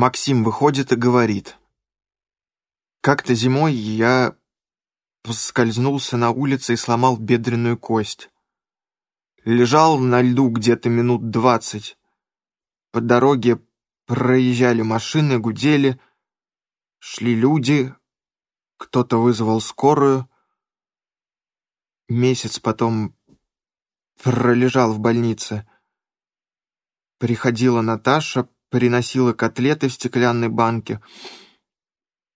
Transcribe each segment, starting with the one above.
Максим выходит и говорит. Как-то зимой я поскользнулся на улице и сломал бедренную кость. Лежал на льду где-то минут двадцать. По дороге проезжали машины, гудели, шли люди, кто-то вызвал скорую. Месяц потом пролежал в больнице. Приходила Наташа, приносила котлеты в стеклянной банке.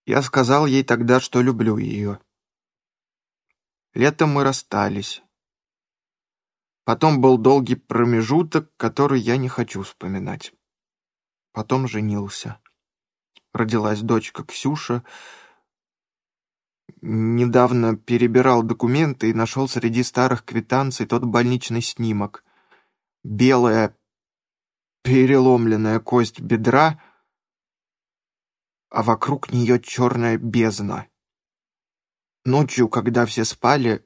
Я сказал ей тогда, что люблю ее. Летом мы расстались. Потом был долгий промежуток, который я не хочу вспоминать. Потом женился. Родилась дочка Ксюша. Недавно перебирал документы и нашел среди старых квитанций тот больничный снимок. Белая переломленная кость бедра, а вокруг нее черная бездна. Ночью, когда все спали,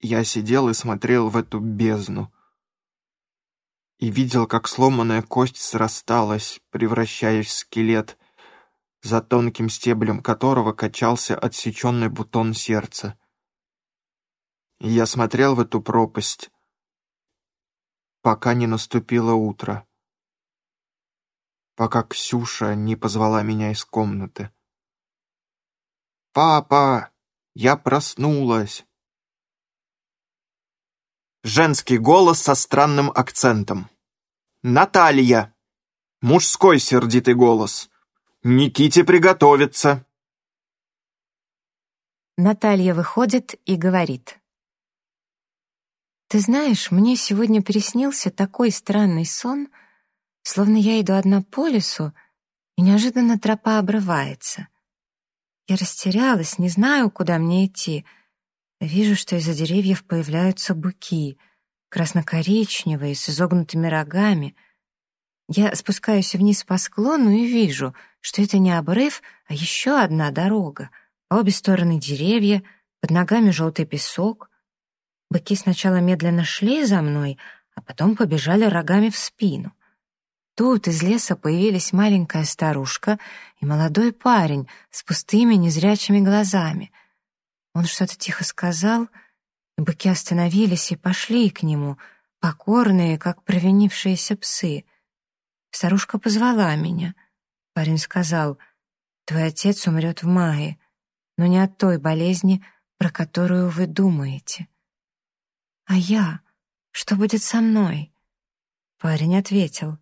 я сидел и смотрел в эту бездну и видел, как сломанная кость срасталась, превращаясь в скелет, за тонким стеблем которого качался отсеченный бутон сердца. И я смотрел в эту пропасть, пока не наступило утро, пока Ксюша не позвала меня из комнаты. «Папа, я проснулась!» Женский голос со странным акцентом. «Наталья!» Мужской сердитый голос. «Никите приготовиться!» Наталья выходит и говорит. «Ты знаешь, мне сегодня приснился такой странный сон, словно я иду одна по лесу, и неожиданно тропа обрывается. Я растерялась, не знаю, куда мне идти — Вижу, что из-за деревьев появляются быки, красно-коричневые, с изогнутыми рогами. Я спускаюсь вниз по склону и вижу, что это не обрыв, а еще одна дорога. По обе стороны деревья, под ногами желтый песок. Быки сначала медленно шли за мной, а потом побежали рогами в спину. Тут из леса появились маленькая старушка и молодой парень с пустыми незрячими глазами — он что-то тихо сказал, и быки остановились и пошли к нему, покорные, как провинившиеся псы. Старушка позвала меня. Парень сказал, «Твой отец умрет в мае, но не от той болезни, про которую вы думаете». «А я? Что будет со мной?» Парень ответил,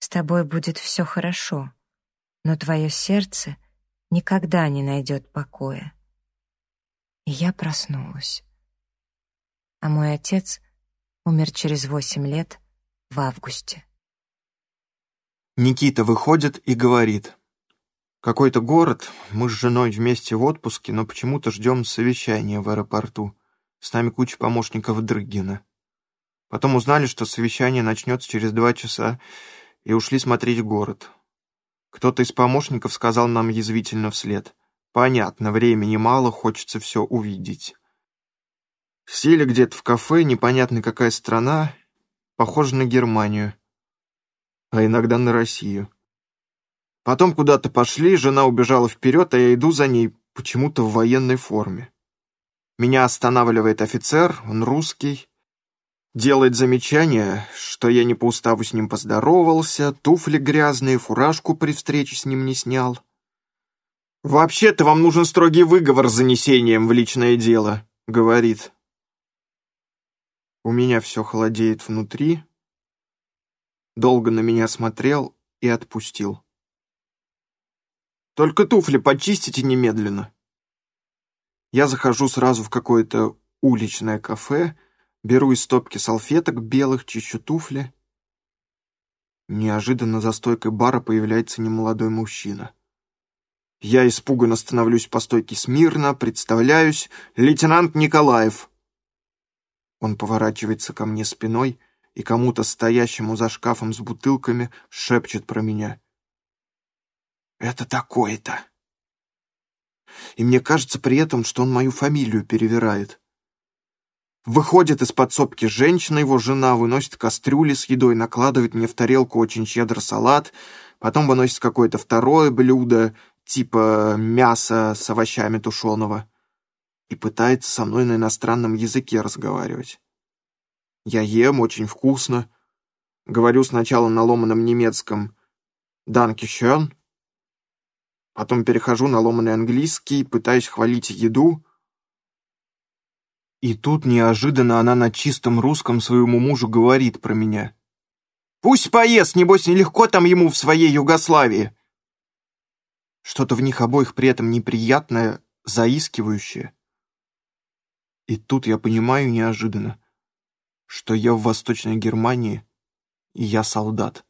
«С тобой будет все хорошо, но твое сердце никогда не найдет покоя» и я проснулась. А мой отец умер через восемь лет в августе. Никита выходит и говорит. Какой-то город, мы с женой вместе в отпуске, но почему-то ждем совещания в аэропорту. С нами куча помощников Дрыгина. Потом узнали, что совещание начнется через два часа, и ушли смотреть город. Кто-то из помощников сказал нам язвительно вслед. Понятно, времени мало, хочется все увидеть. Сели где-то в кафе, непонятно какая страна, похоже на Германию, а иногда на Россию. Потом куда-то пошли, жена убежала вперед, а я иду за ней, почему-то в военной форме. Меня останавливает офицер, он русский, делает замечание, что я не по уставу с ним поздоровался, туфли грязные, фуражку при встрече с ним не снял. «Вообще-то вам нужен строгий выговор с занесением в личное дело», — говорит. У меня все холодеет внутри. Долго на меня смотрел и отпустил. «Только туфли почистите немедленно». Я захожу сразу в какое-то уличное кафе, беру из стопки салфеток белых, чищу туфли. Неожиданно за стойкой бара появляется немолодой мужчина. Я испуганно становлюсь по стойке смирно, представляюсь. Лейтенант Николаев. Он поворачивается ко мне спиной и кому-то, стоящему за шкафом с бутылками, шепчет про меня. «Это такое-то!» И мне кажется при этом, что он мою фамилию перевирает. Выходит из подсобки женщина, его жена, выносит кастрюли с едой, накладывает мне в тарелку очень щедро салат — Потом выносит какое-то второе блюдо, типа мяса с овощами тушеного, и пытается со мной на иностранном языке разговаривать. Я ем очень вкусно. Говорю сначала на ломаном немецком «Данки schön», потом перехожу на ломаный английский, пытаюсь хвалить еду. И тут неожиданно она на чистом русском своему мужу говорит про меня. «Пусть поест, небось, нелегко там ему в своей Югославии!» Что-то в них обоих при этом неприятное, заискивающее. И тут я понимаю неожиданно, что я в Восточной Германии, и я солдат.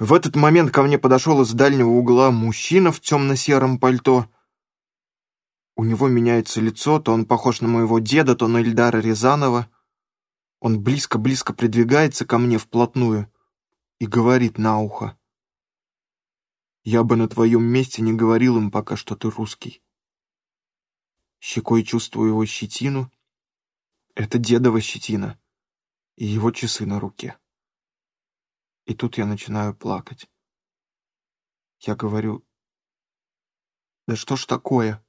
В этот момент ко мне подошел из дальнего угла мужчина в темно-сером пальто. У него меняется лицо, то он похож на моего деда, то на Ильдара Рязанова. Он близко-близко придвигается ко мне вплотную и говорит на ухо. «Я бы на твоем месте не говорил им пока, что ты русский». Щекой чувствую его щетину. Это дедова щетина и его часы на руке. И тут я начинаю плакать. Я говорю, да что ж такое?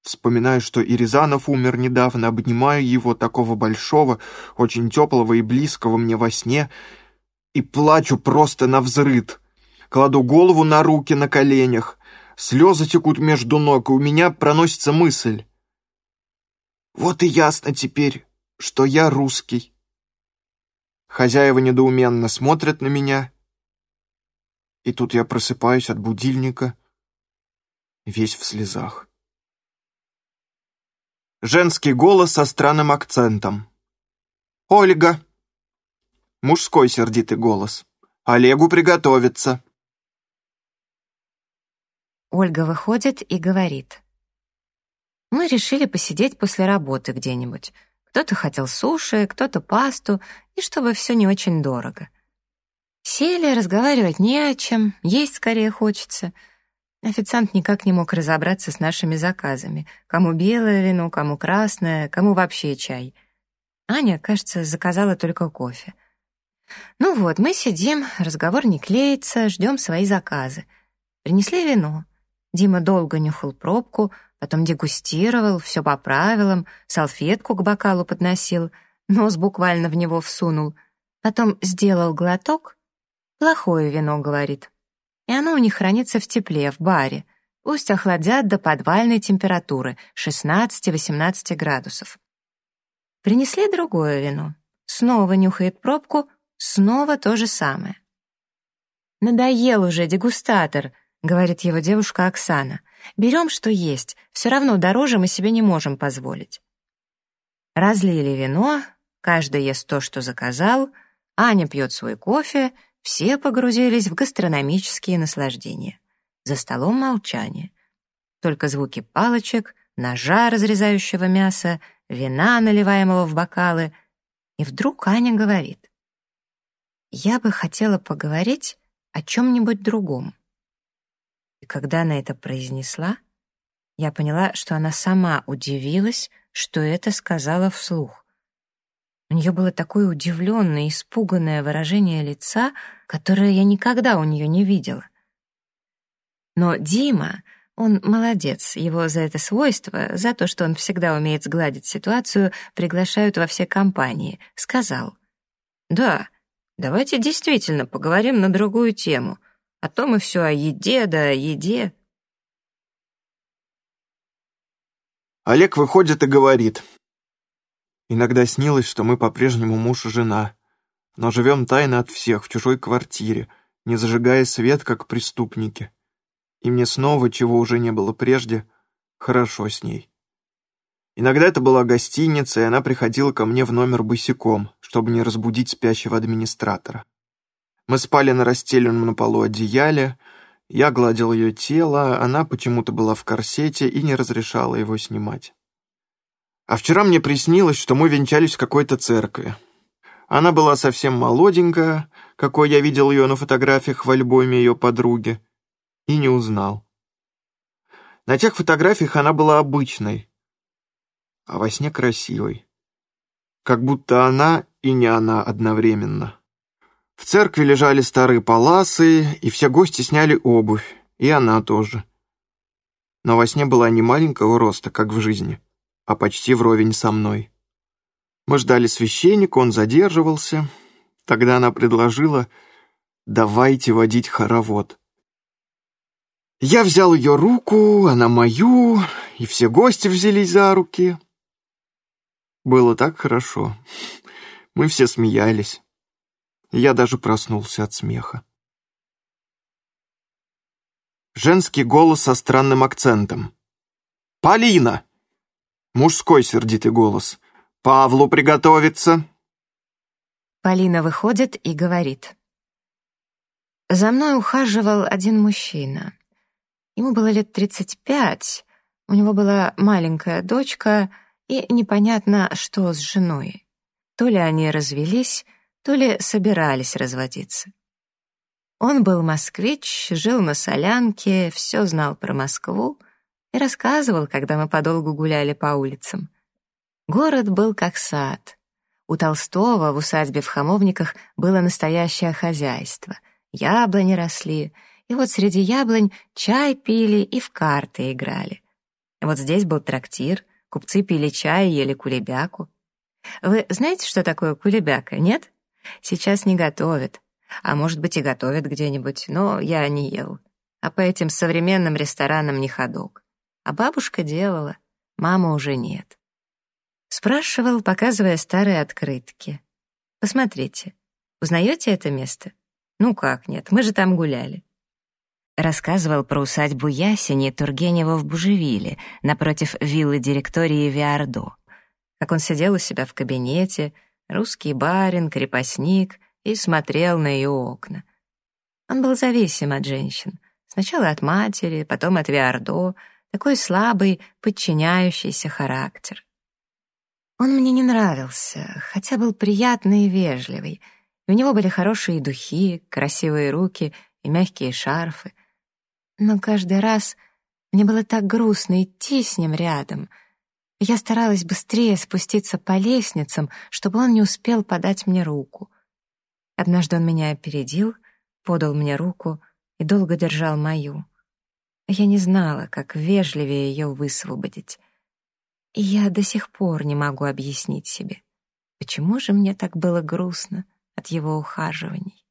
Вспоминаю, что и Рязанов умер недавно, обнимаю его, такого большого, очень теплого и близкого мне во сне, и плачу просто на взрыд. Кладу голову на руки на коленях, слезы текут между ног, и у меня проносится мысль. Вот и ясно теперь, что я русский. Хозяева недоуменно смотрят на меня. И тут я просыпаюсь от будильника, весь в слезах. Женский голос со странным акцентом. «Ольга!» Мужской сердитый голос. «Олегу приготовиться!» Ольга выходит и говорит. «Мы решили посидеть после работы где-нибудь. Кто-то хотел суши, кто-то пасту, и чтобы все не очень дорого. Сели, разговаривать не о чем, есть скорее хочется. Официант никак не мог разобраться с нашими заказами. Кому белое вино, кому красное, кому вообще чай. Аня, кажется, заказала только кофе. Ну вот, мы сидим, разговор не клеится, ждем свои заказы. Принесли вино. Дима долго нюхал пробку, потом дегустировал, все по правилам, салфетку к бокалу подносил, нос буквально в него всунул. Потом сделал глоток. «Плохое вино», — говорит. И оно у них хранится в тепле, в баре. Пусть охладят до подвальной температуры, 16-18 градусов. Принесли другое вино. Снова нюхает пробку, снова то же самое. «Надоел уже дегустатор», — говорит его девушка Оксана. Берем, что есть, все равно дороже мы себе не можем позволить. Разлили вино, каждый ест то, что заказал, Аня пьет свой кофе, все погрузились в гастрономические наслаждения. За столом молчание. Только звуки палочек, ножа, разрезающего мясо, вина, наливаемого в бокалы. И вдруг Аня говорит. «Я бы хотела поговорить о чем-нибудь другом». И когда она это произнесла, я поняла, что она сама удивилась, что это сказала вслух. У нее было такое удивленное, испуганное выражение лица, которое я никогда у нее не видела. Но Дима, он молодец, его за это свойство, за то, что он всегда умеет сгладить ситуацию, приглашают во все компании, сказал. «Да, давайте действительно поговорим на другую тему. А то мы все о еде да о еде. Олег выходит и говорит. Иногда снилось, что мы по-прежнему муж и жена, но живем тайно от всех в чужой квартире, не зажигая свет, как преступники. И мне снова, чего уже не было прежде, хорошо с ней. Иногда это была гостиница, и она приходила ко мне в номер босиком, чтобы не разбудить спящего администратора. Мы спали на расстеленном на полу одеяле, я гладил ее тело, она почему-то была в корсете и не разрешала его снимать. А вчера мне приснилось, что мы венчались в какой-то церкви. Она была совсем молоденькая, какой я видел ее на фотографиях в альбоме ее подруги, и не узнал. На тех фотографиях она была обычной, а во сне красивой. Как будто она и не она одновременно. В церкви лежали старые паласы, и все гости сняли обувь, и она тоже. Но во сне была не маленького роста, как в жизни, а почти вровень со мной. Мы ждали священника, он задерживался. Тогда она предложила «давайте водить хоровод». Я взял ее руку, она мою, и все гости взялись за руки. Было так хорошо. Мы все смеялись. Я даже проснулся от смеха. Женский голос со странным акцентом. «Полина!» Мужской сердитый голос. «Павлу приготовиться!» Полина выходит и говорит. «За мной ухаживал один мужчина. Ему было лет тридцать пять, у него была маленькая дочка и непонятно, что с женой. То ли они развелись, то ли собирались разводиться. Он был москвич, жил на Солянке, все знал про Москву и рассказывал, когда мы подолгу гуляли по улицам. Город был как сад. У Толстого в усадьбе в Хамовниках было настоящее хозяйство. Яблони росли, и вот среди яблонь чай пили и в карты играли. Вот здесь был трактир, купцы пили чай и ели кулебяку. Вы знаете, что такое кулебяка, нет? Сейчас не готовят. А может быть и готовят где-нибудь, но я не ел. А по этим современным ресторанам не ходок. А бабушка делала, мама уже нет. Спрашивал, показывая старые открытки. Посмотрите, узнаете это место? Ну как нет, мы же там гуляли рассказывал про усадьбу Ясени Тургенева в Бужевиле, напротив виллы директории Виардо. Как он сидел у себя в кабинете, русский барин, крепостник, и смотрел на ее окна. Он был зависим от женщин. Сначала от матери, потом от Виардо, такой слабый, подчиняющийся характер. Он мне не нравился, хотя был приятный и вежливый. И у него были хорошие духи, красивые руки и мягкие шарфы — но каждый раз мне было так грустно идти с ним рядом. Я старалась быстрее спуститься по лестницам, чтобы он не успел подать мне руку. Однажды он меня опередил, подал мне руку и долго держал мою. Я не знала, как вежливее ее высвободить. И я до сих пор не могу объяснить себе, почему же мне так было грустно от его ухаживаний.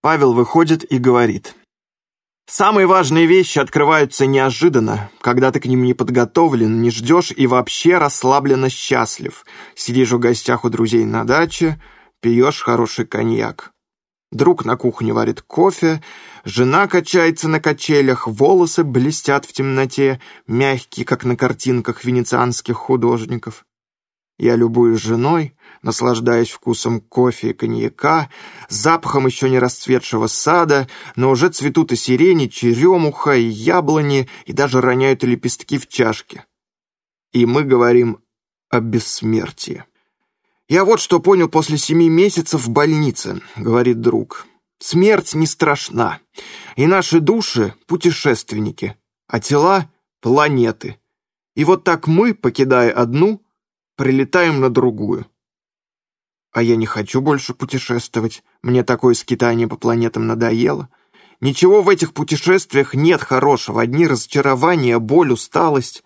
Павел выходит и говорит. «Самые важные вещи открываются неожиданно, когда ты к ним не подготовлен, не ждешь и вообще расслабленно счастлив. Сидишь в гостях у друзей на даче, пьешь хороший коньяк. Друг на кухне варит кофе, жена качается на качелях, волосы блестят в темноте, мягкие, как на картинках венецианских художников. Я любуюсь женой, наслаждаясь вкусом кофе и коньяка, запахом еще не расцветшего сада, но уже цветут и сирени, черемуха, и яблони, и даже роняют лепестки в чашке. И мы говорим о бессмертии. «Я вот что понял после семи месяцев в больнице», — говорит друг. «Смерть не страшна, и наши души — путешественники, а тела — планеты. И вот так мы, покидая одну, прилетаем на другую. А я не хочу больше путешествовать. Мне такое скитание по планетам надоело. Ничего в этих путешествиях нет хорошего. Одни разочарования, боль, усталость.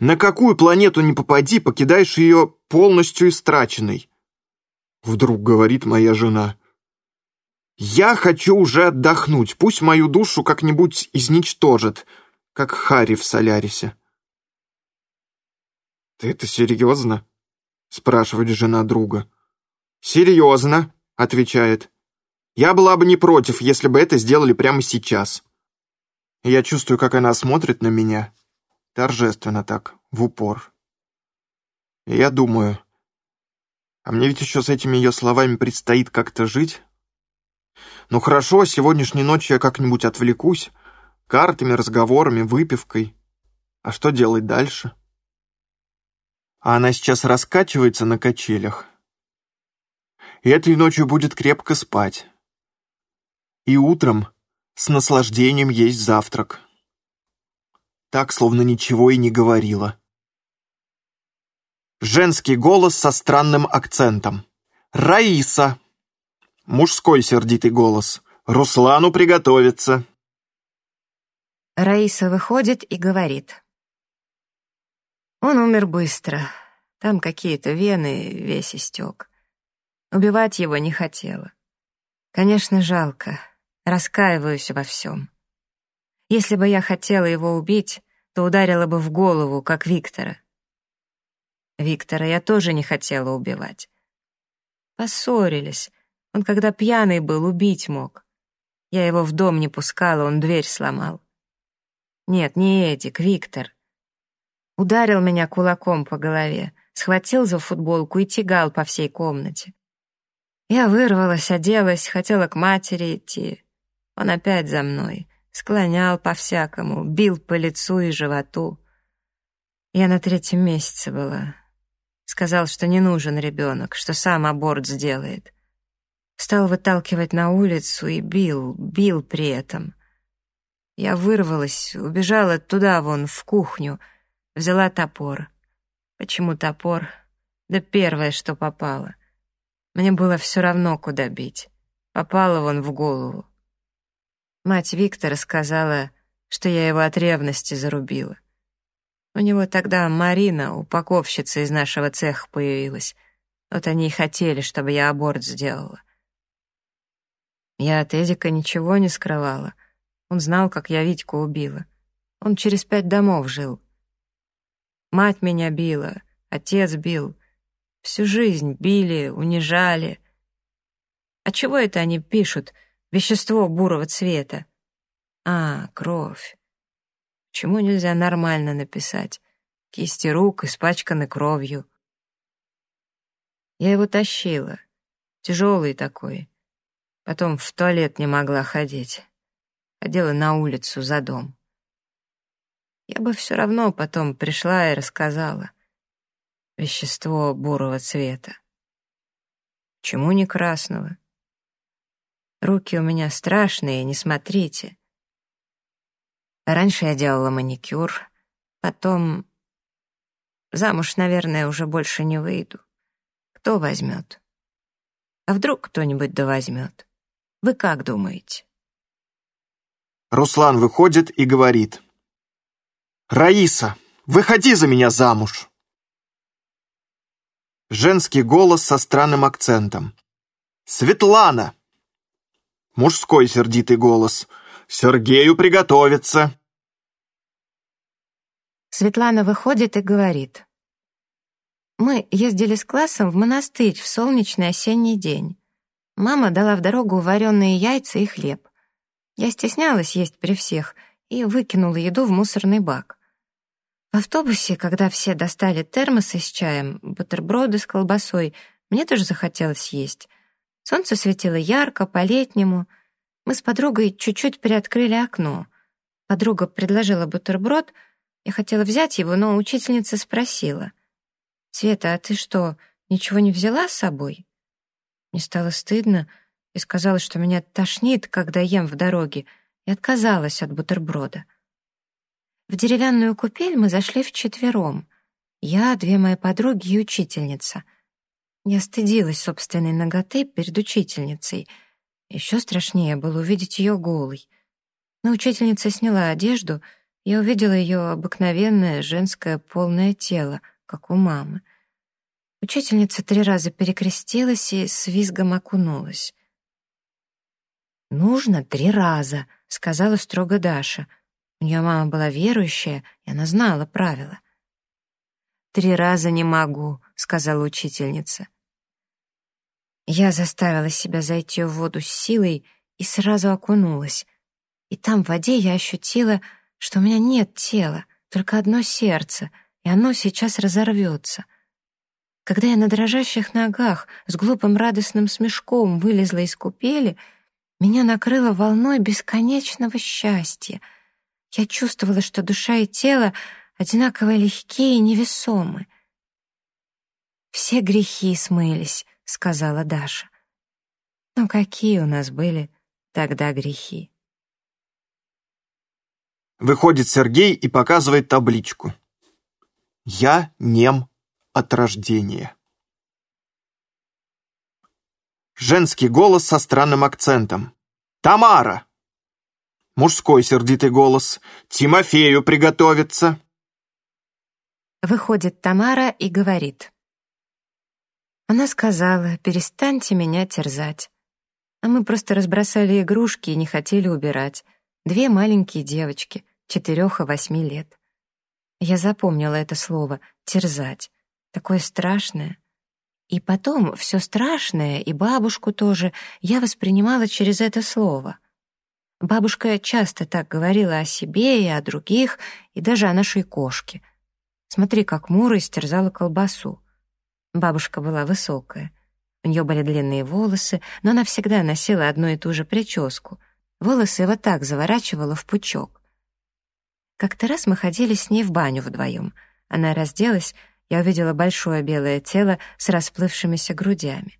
На какую планету не попади, покидаешь ее полностью истраченной. Вдруг говорит моя жена. Я хочу уже отдохнуть. Пусть мою душу как-нибудь изничтожит, как Харри в Солярисе. «Ты это серьезно?» — спрашивает жена друга. «Серьезно», — отвечает. «Я была бы не против, если бы это сделали прямо сейчас». Я чувствую, как она смотрит на меня, торжественно так, в упор. И я думаю, а мне ведь еще с этими ее словами предстоит как-то жить. Ну хорошо, сегодняшней ночью я как-нибудь отвлекусь, картами, разговорами, выпивкой. А что делать дальше? А она сейчас раскачивается на качелях, и этой ночью будет крепко спать. И утром с наслаждением есть завтрак. Так, словно ничего и не говорила. Женский голос со странным акцентом. «Раиса!» Мужской сердитый голос. «Руслану приготовиться!» Раиса выходит и говорит. Он умер быстро. Там какие-то вены, весь истек. Убивать его не хотела. Конечно, жалко. Раскаиваюсь во всем. Если бы я хотела его убить, то ударила бы в голову, как Виктора. Виктора я тоже не хотела убивать. Поссорились. Он, когда пьяный был, убить мог. Я его в дом не пускала, он дверь сломал. Нет, не Эдик, Виктор. Ударил меня кулаком по голове, схватил за футболку и тягал по всей комнате. Я вырвалась, оделась, хотела к матери идти. Он опять за мной, склонял по-всякому, бил по лицу и животу. Я на третьем месяце была. Сказал, что не нужен ребенок, что сам аборт сделает. Стал выталкивать на улицу и бил, бил при этом. Я вырвалась, убежала туда, вон, в кухню, взяла топор. Почему топор? Да первое, что попало. Мне было все равно, куда бить. Попало вон в голову. Мать Виктора сказала, что я его от ревности зарубила. У него тогда Марина, упаковщица из нашего цеха, появилась. Вот они и хотели, чтобы я аборт сделала. Я от Эдика ничего не скрывала. Он знал, как я Витьку убила. Он через пять домов жил. Мать меня била, отец бил. Всю жизнь били, унижали. А чего это они пишут? Вещество бурого цвета. А, кровь. Почему нельзя нормально написать? Кисти рук испачканы кровью. Я его тащила. Тяжелый такой. Потом в туалет не могла ходить. Ходила на улицу за дом. Я бы все равно потом пришла и рассказала. Вещество бурого цвета. Чему не красного? Руки у меня страшные, не смотрите. Раньше я делала маникюр, потом... Замуж, наверное, уже больше не выйду. Кто возьмет? А вдруг кто-нибудь да возьмет? Вы как думаете? Руслан выходит и говорит. «Раиса, выходи за меня замуж!» Женский голос со странным акцентом. «Светлана!» Мужской сердитый голос. Сергею приготовиться!» Светлана выходит и говорит. «Мы ездили с классом в монастырь в солнечный осенний день. Мама дала в дорогу вареные яйца и хлеб. Я стеснялась есть при всех и выкинула еду в мусорный бак. В автобусе, когда все достали термосы с чаем, бутерброды с колбасой, мне тоже захотелось есть. Солнце светило ярко, по-летнему — мы с подругой чуть-чуть приоткрыли окно. Подруга предложила бутерброд. Я хотела взять его, но учительница спросила. «Света, а ты что, ничего не взяла с собой?» Мне стало стыдно и сказала, что меня тошнит, когда ем в дороге, и отказалась от бутерброда. В деревянную купель мы зашли вчетвером. Я, две мои подруги и учительница. Я стыдилась собственной ноготы перед учительницей — еще страшнее было увидеть ее голой. Но учительница сняла одежду, я увидела ее обыкновенное женское полное тело, как у мамы. Учительница три раза перекрестилась и с визгом окунулась. «Нужно три раза», — сказала строго Даша. У нее мама была верующая, и она знала правила. «Три раза не могу», — сказала учительница. Я заставила себя зайти в воду с силой и сразу окунулась. И там в воде я ощутила, что у меня нет тела, только одно сердце, и оно сейчас разорвется. Когда я на дрожащих ногах с глупым радостным смешком вылезла из купели, меня накрыло волной бесконечного счастья. Я чувствовала, что душа и тело одинаково легкие и невесомы. Все грехи смылись, — сказала Даша. «Ну какие у нас были тогда грехи?» Выходит Сергей и показывает табличку. «Я нем от рождения». Женский голос со странным акцентом. «Тамара!» Мужской сердитый голос. «Тимофею приготовиться!» Выходит Тамара и говорит. Она сказала, перестаньте меня терзать. А мы просто разбросали игрушки и не хотели убирать. Две маленькие девочки, четырех и восьми лет. Я запомнила это слово «терзать». Такое страшное. И потом все страшное, и бабушку тоже, я воспринимала через это слово. Бабушка часто так говорила о себе и о других, и даже о нашей кошке. Смотри, как Мура истерзала колбасу. Бабушка была высокая. У нее были длинные волосы, но она всегда носила одну и ту же прическу. Волосы вот так заворачивала в пучок. Как-то раз мы ходили с ней в баню вдвоем. Она разделась, я увидела большое белое тело с расплывшимися грудями.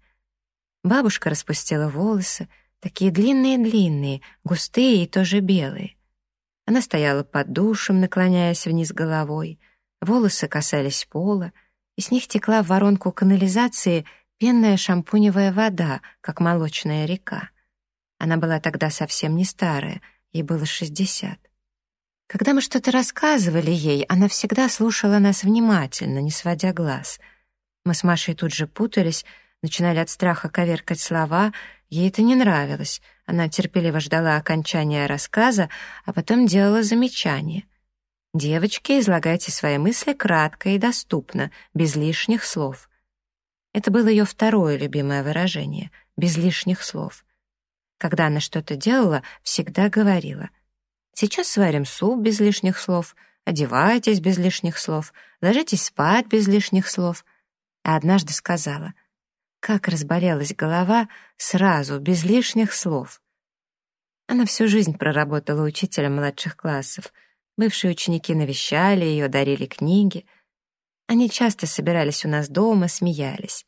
Бабушка распустила волосы, такие длинные-длинные, густые и тоже белые. Она стояла под душем, наклоняясь вниз головой. Волосы касались пола, и с них текла в воронку канализации пенная шампуневая вода, как молочная река. Она была тогда совсем не старая, ей было шестьдесят. Когда мы что-то рассказывали ей, она всегда слушала нас внимательно, не сводя глаз. Мы с Машей тут же путались, начинали от страха коверкать слова, ей это не нравилось. Она терпеливо ждала окончания рассказа, а потом делала замечания. «Девочки, излагайте свои мысли кратко и доступно, без лишних слов». Это было ее второе любимое выражение — без лишних слов. Когда она что-то делала, всегда говорила — Сейчас сварим суп без лишних слов, одевайтесь без лишних слов, ложитесь спать без лишних слов. А однажды сказала, как разболелась голова сразу, без лишних слов. Она всю жизнь проработала учителем младших классов. Бывшие ученики навещали ее, дарили книги. Они часто собирались у нас дома, смеялись.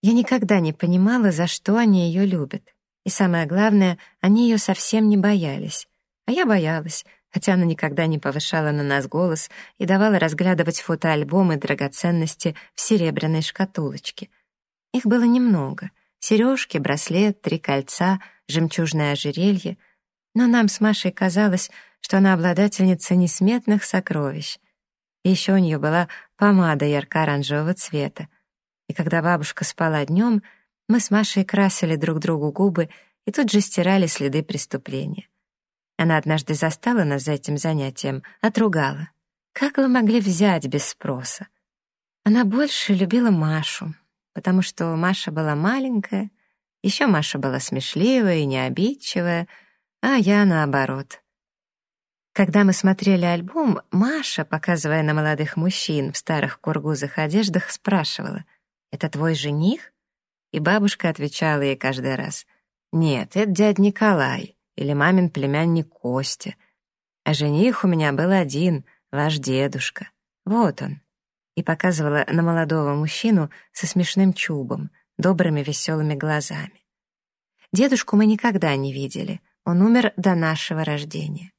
Я никогда не понимала, за что они ее любят. И самое главное, они ее совсем не боялись. А я боялась, хотя она никогда не повышала на нас голос и давала разглядывать фотоальбомы драгоценности в серебряной шкатулочке. Их было немного. Сережки, браслет, три кольца, жемчужное ожерелье. Но нам с Машей казалось, что она обладательница несметных сокровищ. И еще у нее была помада ярко-оранжевого цвета. И когда бабушка спала днем, мы с Машей красили друг другу губы и тут же стирали следы преступления. Она однажды застала нас за этим занятием, отругала. «Как вы могли взять без спроса?» Она больше любила Машу, потому что Маша была маленькая, еще Маша была смешливая и необидчивая, а я наоборот. Когда мы смотрели альбом, Маша, показывая на молодых мужчин в старых кургузых одеждах, спрашивала, «Это твой жених?» И бабушка отвечала ей каждый раз, «Нет, это дядь Николай» или мамин племянник Костя. А жених у меня был один, ваш дедушка. Вот он. И показывала на молодого мужчину со смешным чубом, добрыми веселыми глазами. Дедушку мы никогда не видели, он умер до нашего рождения.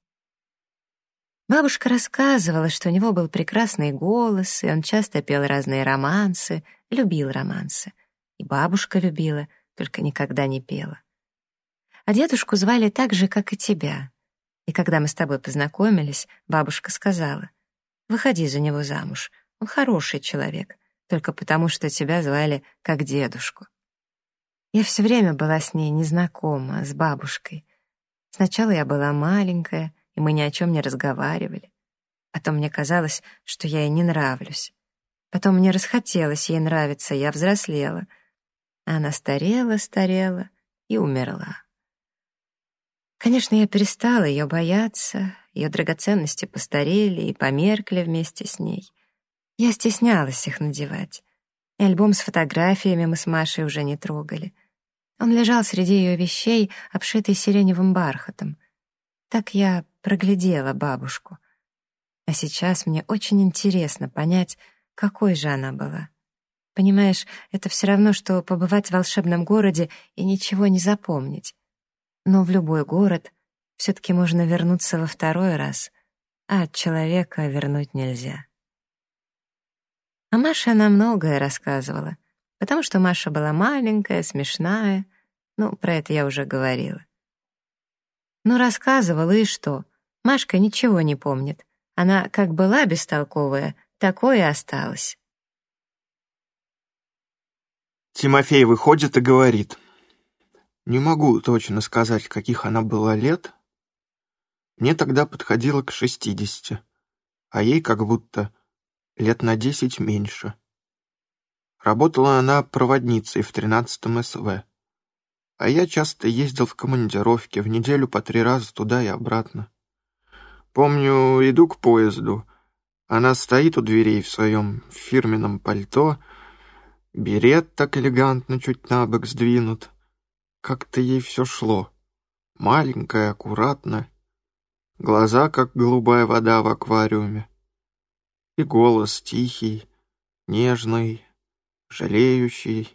Бабушка рассказывала, что у него был прекрасный голос, и он часто пел разные романсы, любил романсы. И бабушка любила, только никогда не пела. А дедушку звали так же, как и тебя. И когда мы с тобой познакомились, бабушка сказала, «Выходи за него замуж, он хороший человек, только потому, что тебя звали как дедушку». Я все время была с ней незнакома, с бабушкой. Сначала я была маленькая, и мы ни о чем не разговаривали. Потом мне казалось, что я ей не нравлюсь. Потом мне расхотелось ей нравиться, я взрослела. А она старела, старела и умерла. Конечно, я перестала ее бояться, ее драгоценности постарели и померкли вместе с ней. Я стеснялась их надевать. И альбом с фотографиями мы с Машей уже не трогали. Он лежал среди ее вещей, обшитый сиреневым бархатом. Так я проглядела бабушку. А сейчас мне очень интересно понять, какой же она была. Понимаешь, это все равно, что побывать в волшебном городе и ничего не запомнить. Но в любой город все-таки можно вернуться во второй раз, а от человека вернуть нельзя. А Маша нам многое рассказывала. потому что Маша была маленькая, смешная. Ну, про это я уже говорила. Ну, рассказывала, и что? Машка ничего не помнит. Она как была бестолковая, такое и осталась. Тимофей выходит и говорит. Не могу точно сказать, каких она была лет. Мне тогда подходило к шестидесяти, а ей как будто лет на десять меньше. Работала она проводницей в тринадцатом СВ. А я часто ездил в командировки, в неделю по три раза туда и обратно. Помню, иду к поезду. Она стоит у дверей в своем фирменном пальто, берет так элегантно чуть на бок сдвинут. Как-то ей все шло. Маленькая, аккуратно. Глаза, как голубая вода в аквариуме. И голос тихий, нежный, жалеющий.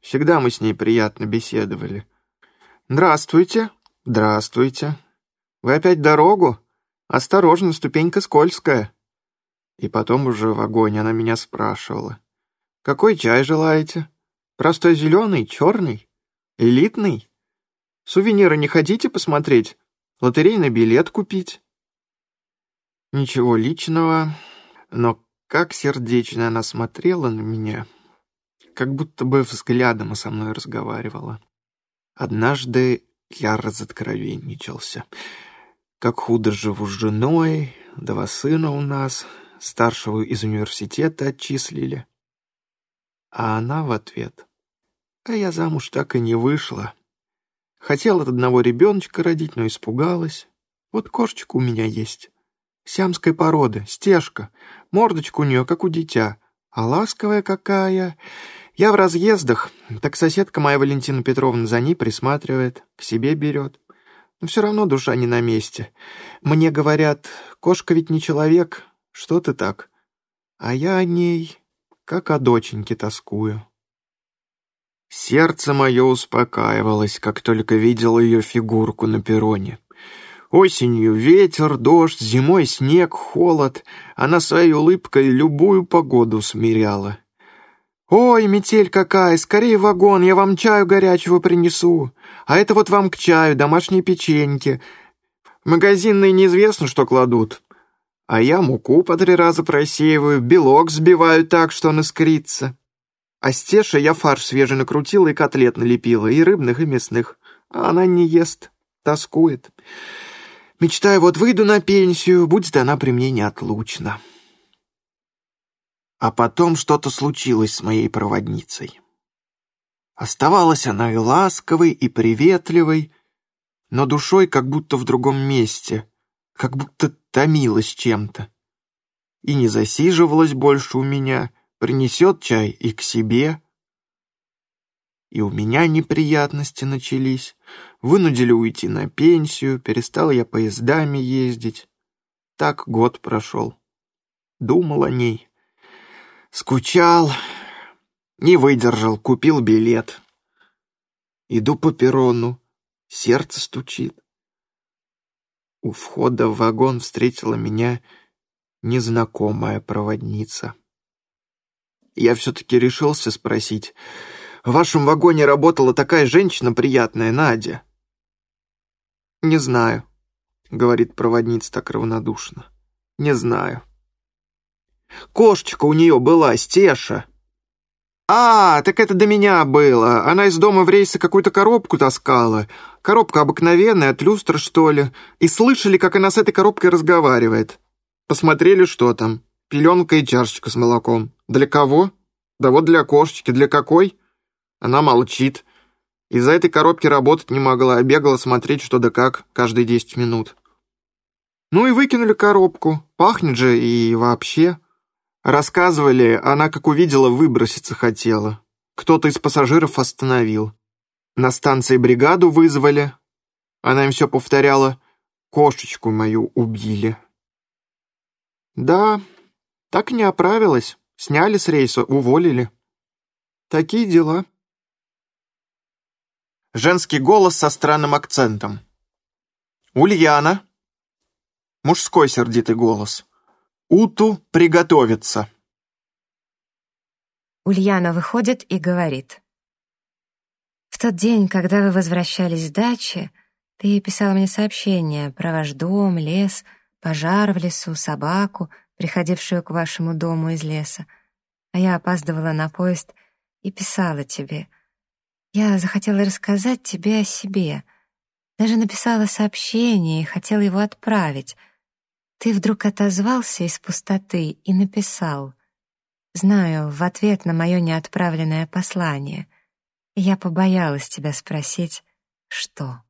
Всегда мы с ней приятно беседовали. «Здравствуйте, здравствуйте. Вы опять дорогу? Осторожно, ступенька скользкая». И потом уже в вагоне она меня спрашивала. «Какой чай желаете? Простой зеленый, черный? Элитный? Сувениры не хотите посмотреть? Лотерейный билет купить?» Ничего личного, но как сердечно она смотрела на меня, как будто бы взглядом со мной разговаривала. Однажды я разоткровенничался. Как худо живу с женой, два сына у нас, старшего из университета отчислили. А она в ответ. А я замуж так и не вышла. Хотела от одного ребеночка родить, но испугалась. Вот кошечка у меня есть. Сиамской породы, стежка. Мордочка у нее, как у дитя. А ласковая какая. Я в разъездах, так соседка моя Валентина Петровна за ней присматривает, к себе берет. Но все равно душа не на месте. Мне говорят, кошка ведь не человек, что ты так? А я о ней, как о доченьке, тоскую. Сердце мое успокаивалось, как только видел ее фигурку на перроне. Осенью ветер, дождь, зимой снег, холод. Она своей улыбкой любую погоду смиряла. «Ой, метель какая! Скорее в вагон, я вам чаю горячего принесу. А это вот вам к чаю, домашние печеньки. Магазинные неизвестно, что кладут. А я муку по три раза просеиваю, белок сбиваю так, что он искрится. А стеша я фарш свежий накрутила и котлет налепила, и рыбных, и мясных. А она не ест, тоскует». Мечтаю, вот выйду на пенсию, будет она при мне неотлучна. А потом что-то случилось с моей проводницей. Оставалась она и ласковой, и приветливой, но душой как будто в другом месте, как будто томилась чем-то. И не засиживалась больше у меня, принесет чай и к себе. И у меня неприятности начались. Вынудили уйти на пенсию, перестал я поездами ездить. Так год прошел. Думал о ней. Скучал. Не выдержал, купил билет. Иду по перрону. Сердце стучит. У входа в вагон встретила меня незнакомая проводница. Я все-таки решился спросить, в вашем вагоне работала такая женщина приятная, Надя». «Не знаю», — говорит проводница так равнодушно. «Не знаю». «Кошечка у нее была, Стеша». «А, так это до меня было. Она из дома в рейсы какую-то коробку таскала. Коробка обыкновенная, от люстр, что ли. И слышали, как она с этой коробкой разговаривает. Посмотрели, что там. Пеленка и чашечка с молоком. Для кого? Да вот для кошечки. Для какой? Она молчит. Из-за этой коробки работать не могла, а бегала смотреть что да как каждые десять минут. Ну и выкинули коробку. Пахнет же и вообще. Рассказывали, она как увидела, выброситься хотела. Кто-то из пассажиров остановил. На станции бригаду вызвали. Она им все повторяла. Кошечку мою убили. Да, так не оправилась. Сняли с рейса, уволили. Такие дела. Женский голос со странным акцентом. «Ульяна!» Мужской сердитый голос. «Уту приготовиться!» Ульяна выходит и говорит. «В тот день, когда вы возвращались с дачи, ты писала мне сообщение про ваш дом, лес, пожар в лесу, собаку, приходившую к вашему дому из леса. А я опаздывала на поезд и писала тебе. Я захотела рассказать тебе о себе. Даже написала сообщение и хотела его отправить. Ты вдруг отозвался из пустоты и написал. Знаю, в ответ на мое неотправленное послание. Я побоялась тебя спросить, что.